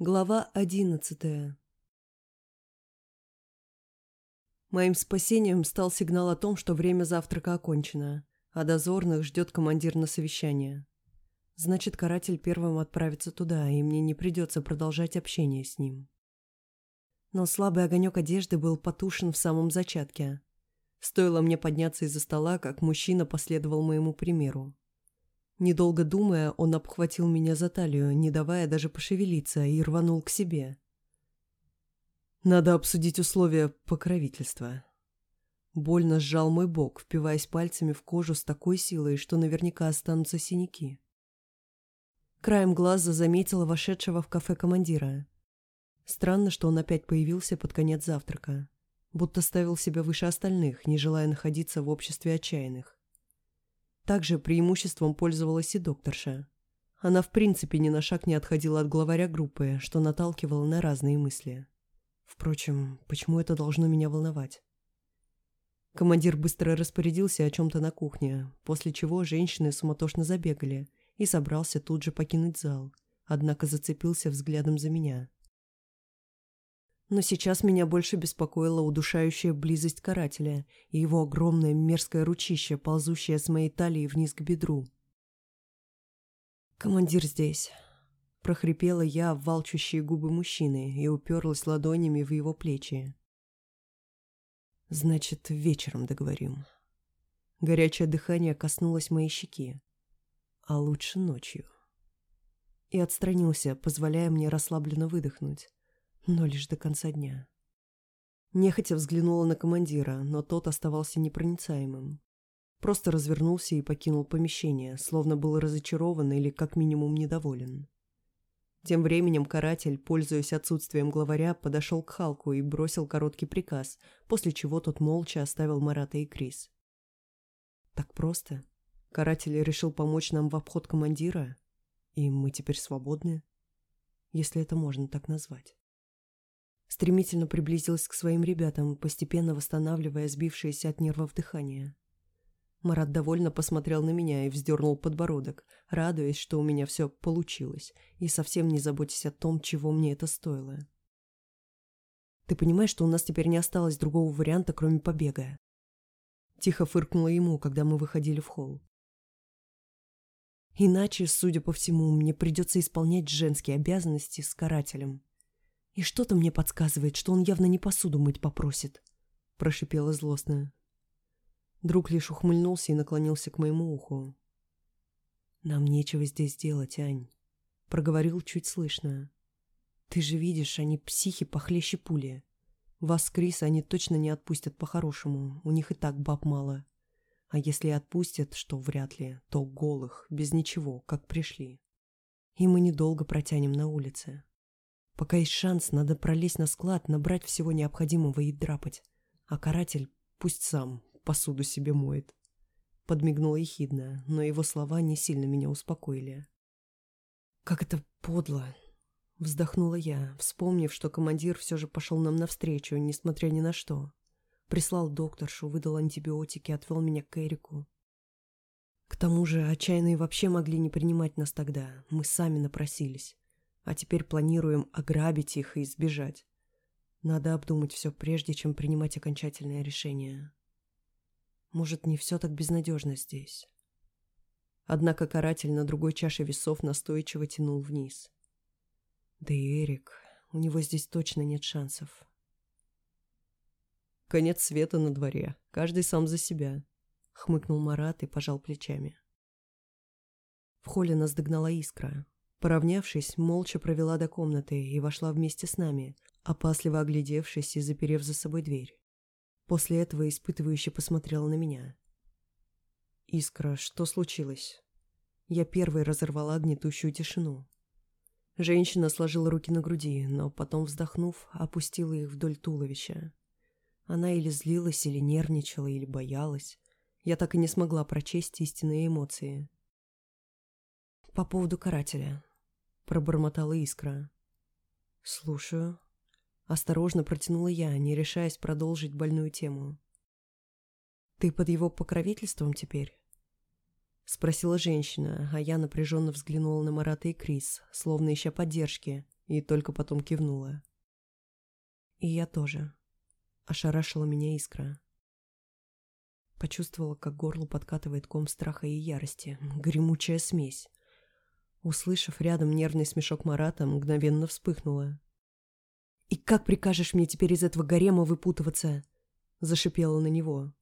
Глава одиннадцатая Моим спасением стал сигнал о том, что время завтрака окончено, а дозорных ждет командир на совещание. Значит, каратель первым отправится туда, и мне не придется продолжать общение с ним. Но слабый огонек одежды был потушен в самом зачатке. Стоило мне подняться из-за стола, как мужчина последовал моему примеру. Недолго думая, он обхватил меня за талию, не давая даже пошевелиться, и рванул к себе. «Надо обсудить условия покровительства». Больно сжал мой бок, впиваясь пальцами в кожу с такой силой, что наверняка останутся синяки. Краем глаза заметила вошедшего в кафе командира. Странно, что он опять появился под конец завтрака. Будто ставил себя выше остальных, не желая находиться в обществе отчаянных. Также преимуществом пользовалась и докторша. Она в принципе ни на шаг не отходила от главаря группы, что наталкивало на разные мысли. Впрочем, почему это должно меня волновать? Командир быстро распорядился о чем-то на кухне, после чего женщины суматошно забегали и собрался тут же покинуть зал, однако зацепился взглядом за меня. Но сейчас меня больше беспокоила удушающая близость карателя и его огромное мерзкое ручище, ползущее с моей талии вниз к бедру. «Командир здесь», — прохрипела я в волчущие губы мужчины и уперлась ладонями в его плечи. «Значит, вечером договорим». Горячее дыхание коснулось моей щеки. А лучше ночью. И отстранился, позволяя мне расслабленно выдохнуть но лишь до конца дня. Нехотя взглянула на командира, но тот оставался непроницаемым. Просто развернулся и покинул помещение, словно был разочарован или как минимум недоволен. Тем временем каратель, пользуясь отсутствием главаря, подошел к Халку и бросил короткий приказ, после чего тот молча оставил Марата и Крис. Так просто? Каратель решил помочь нам в обход командира? И мы теперь свободны? Если это можно так назвать. Стремительно приблизилась к своим ребятам, постепенно восстанавливая сбившееся от нервов дыхание. Марат довольно посмотрел на меня и вздернул подбородок, радуясь, что у меня все получилось, и совсем не заботясь о том, чего мне это стоило. «Ты понимаешь, что у нас теперь не осталось другого варианта, кроме побега?» Тихо фыркнула ему, когда мы выходили в холл. «Иначе, судя по всему, мне придется исполнять женские обязанности с карателем». «И что-то мне подсказывает, что он явно не посуду мыть попросит», — прошипела злостная. Друг лишь ухмыльнулся и наклонился к моему уху. «Нам нечего здесь делать, Ань», — проговорил чуть слышно. «Ты же видишь, они психи похлеще пули. Вас, Крис, они точно не отпустят по-хорошему, у них и так баб мало. А если отпустят, что вряд ли, то голых, без ничего, как пришли. И мы недолго протянем на улице. Пока есть шанс, надо пролезть на склад, набрать всего необходимого и драпать. А каратель пусть сам посуду себе моет. Подмигнула ехидно, но его слова не сильно меня успокоили. «Как это подло!» Вздохнула я, вспомнив, что командир все же пошел нам навстречу, несмотря ни на что. Прислал докторшу, выдал антибиотики, отвел меня к Эрику. К тому же отчаянные вообще могли не принимать нас тогда, мы сами напросились а теперь планируем ограбить их и сбежать. Надо обдумать все прежде, чем принимать окончательное решение. Может, не все так безнадежно здесь. Однако каратель на другой чаше весов настойчиво тянул вниз. Да и Эрик, у него здесь точно нет шансов. Конец света на дворе, каждый сам за себя, хмыкнул Марат и пожал плечами. В холле нас догнала искра. Поравнявшись, молча провела до комнаты и вошла вместе с нами, опасливо оглядевшись и заперев за собой дверь. После этого испытывающе посмотрела на меня. «Искра, что случилось?» Я первой разорвала гнетущую тишину. Женщина сложила руки на груди, но потом, вздохнув, опустила их вдоль туловища. Она или злилась, или нервничала, или боялась. Я так и не смогла прочесть истинные эмоции. По поводу карателя пробормотала искра. «Слушаю». Осторожно протянула я, не решаясь продолжить больную тему. «Ты под его покровительством теперь?» Спросила женщина, а я напряженно взглянула на Марата и Крис, словно ища поддержки, и только потом кивнула. «И я тоже», — ошарашила меня искра. Почувствовала, как горло подкатывает ком страха и ярости, гремучая смесь. Услышав рядом нервный смешок Марата, мгновенно вспыхнула. «И как прикажешь мне теперь из этого гарема выпутываться?» — зашипела на него.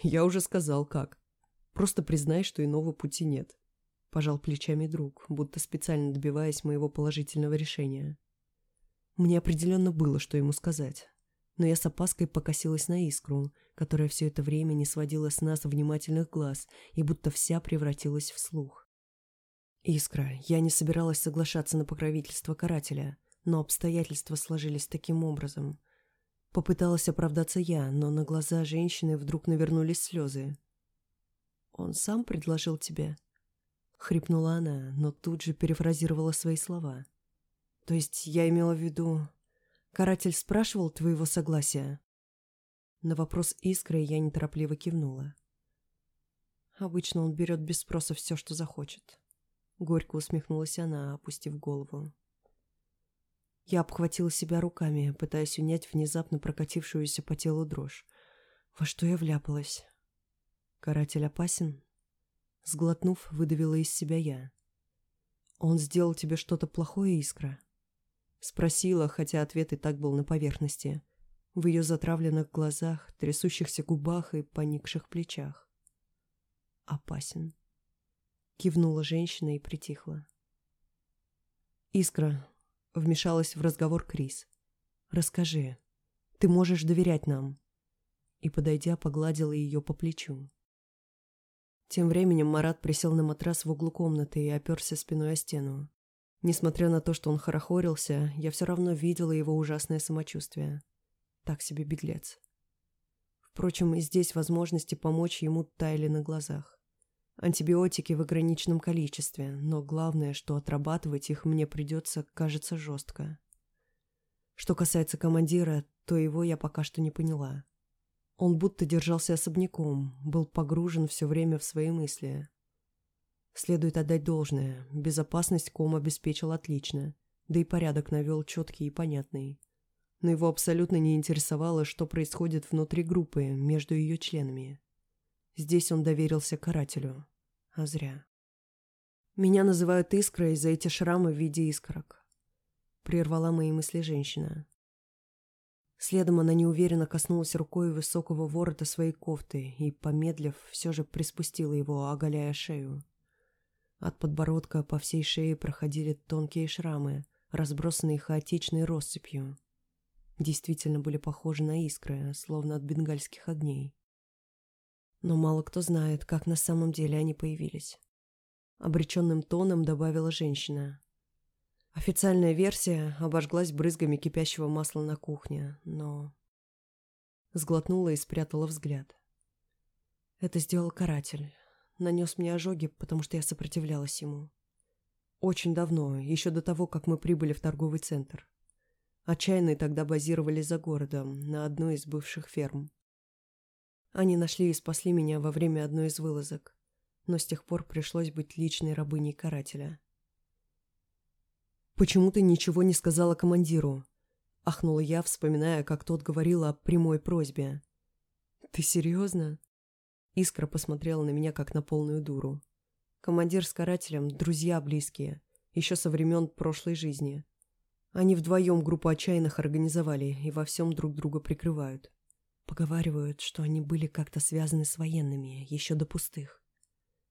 «Я уже сказал, как. Просто признай, что иного пути нет», — пожал плечами друг, будто специально добиваясь моего положительного решения. Мне определенно было, что ему сказать. Но я с опаской покосилась на искру, которая все это время не сводила с нас внимательных глаз и будто вся превратилась в слух. «Искра, я не собиралась соглашаться на покровительство карателя, но обстоятельства сложились таким образом. Попыталась оправдаться я, но на глаза женщины вдруг навернулись слезы. «Он сам предложил тебе?» Хрипнула она, но тут же перефразировала свои слова. «То есть я имела в виду... Каратель спрашивал твоего согласия?» На вопрос Искры я неторопливо кивнула. Обычно он берет без спроса все, что захочет. Горько усмехнулась она, опустив голову. Я обхватила себя руками, пытаясь унять внезапно прокатившуюся по телу дрожь. Во что я вляпалась? Каратель опасен? Сглотнув, выдавила из себя я. «Он сделал тебе что-то плохое, Искра?» Спросила, хотя ответ и так был на поверхности в ее затравленных глазах, трясущихся губах и поникших плечах. «Опасен», — кивнула женщина и притихла. «Искра», — вмешалась в разговор Крис, — «расскажи, ты можешь доверять нам?» И, подойдя, погладила ее по плечу. Тем временем Марат присел на матрас в углу комнаты и оперся спиной о стену. Несмотря на то, что он хорохорился, я все равно видела его ужасное самочувствие. Так себе беглец. Впрочем, и здесь возможности помочь ему таяли на глазах. Антибиотики в ограниченном количестве, но главное, что отрабатывать их мне придется, кажется, жестко. Что касается командира, то его я пока что не поняла. Он будто держался особняком, был погружен все время в свои мысли. Следует отдать должное, безопасность ком обеспечил отлично, да и порядок навел четкий и понятный но его абсолютно не интересовало, что происходит внутри группы, между ее членами. Здесь он доверился карателю. А зря. «Меня называют Искрой за эти шрамы в виде искорок», — прервала мои мысли женщина. Следом она неуверенно коснулась рукой высокого ворота своей кофты и, помедлив, все же приспустила его, оголяя шею. От подбородка по всей шее проходили тонкие шрамы, разбросанные хаотичной россыпью действительно были похожи на искры, словно от бенгальских огней. Но мало кто знает, как на самом деле они появились. Обреченным тоном добавила женщина. Официальная версия обожглась брызгами кипящего масла на кухне, но... Сглотнула и спрятала взгляд. Это сделал каратель. Нанес мне ожоги, потому что я сопротивлялась ему. Очень давно, еще до того, как мы прибыли в торговый центр. Отчаянные тогда базировались за городом, на одной из бывших ферм. Они нашли и спасли меня во время одной из вылазок, но с тех пор пришлось быть личной рабыней карателя. «Почему ты ничего не сказала командиру?» — ахнула я, вспоминая, как тот говорил о прямой просьбе. «Ты серьезно?» Искра посмотрела на меня, как на полную дуру. Командир с карателем — друзья близкие, еще со времен прошлой жизни. Они вдвоем группу отчаянных организовали и во всем друг друга прикрывают. Поговаривают, что они были как-то связаны с военными, еще до пустых.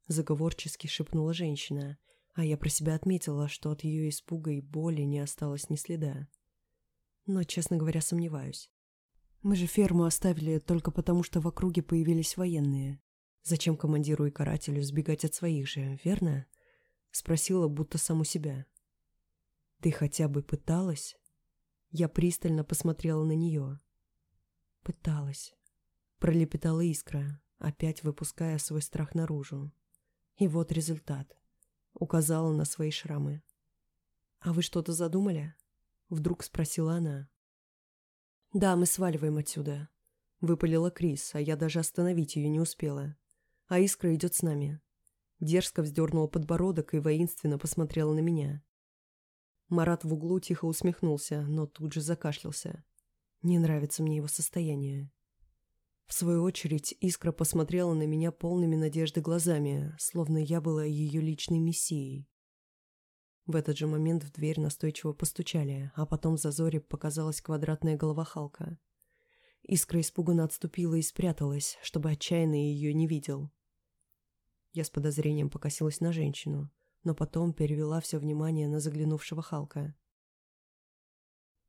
Заговорчески шепнула женщина, а я про себя отметила, что от ее испуга и боли не осталось ни следа. Но, честно говоря, сомневаюсь. Мы же ферму оставили только потому, что в округе появились военные. Зачем командиру и карателю сбегать от своих же, верно? Спросила, будто саму себя. «Ты хотя бы пыталась?» Я пристально посмотрела на нее. «Пыталась», — пролепетала искра, опять выпуская свой страх наружу. И вот результат. Указала на свои шрамы. «А вы что-то задумали?» Вдруг спросила она. «Да, мы сваливаем отсюда», — выпалила Крис, а я даже остановить ее не успела. А искра идет с нами. Дерзко вздернула подбородок и воинственно посмотрела на меня. Марат в углу тихо усмехнулся, но тут же закашлялся. Не нравится мне его состояние. В свою очередь, Искра посмотрела на меня полными надежды глазами, словно я была ее личной мессией. В этот же момент в дверь настойчиво постучали, а потом в зазоре показалась квадратная голова Халка. Искра испуганно отступила и спряталась, чтобы отчаянно ее не видел. Я с подозрением покосилась на женщину, но потом перевела все внимание на заглянувшего Халка.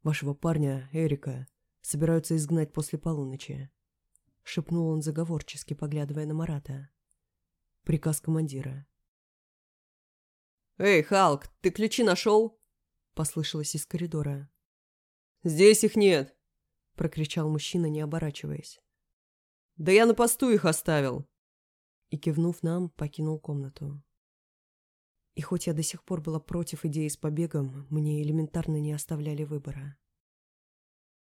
«Вашего парня, Эрика, собираются изгнать после полуночи», — шепнул он заговорчески, поглядывая на Марата. «Приказ командира». «Эй, Халк, ты ключи нашел?» — послышалось из коридора. «Здесь их нет!» — прокричал мужчина, не оборачиваясь. «Да я на посту их оставил!» И, кивнув нам, покинул комнату. И хоть я до сих пор была против идеи с побегом, мне элементарно не оставляли выбора.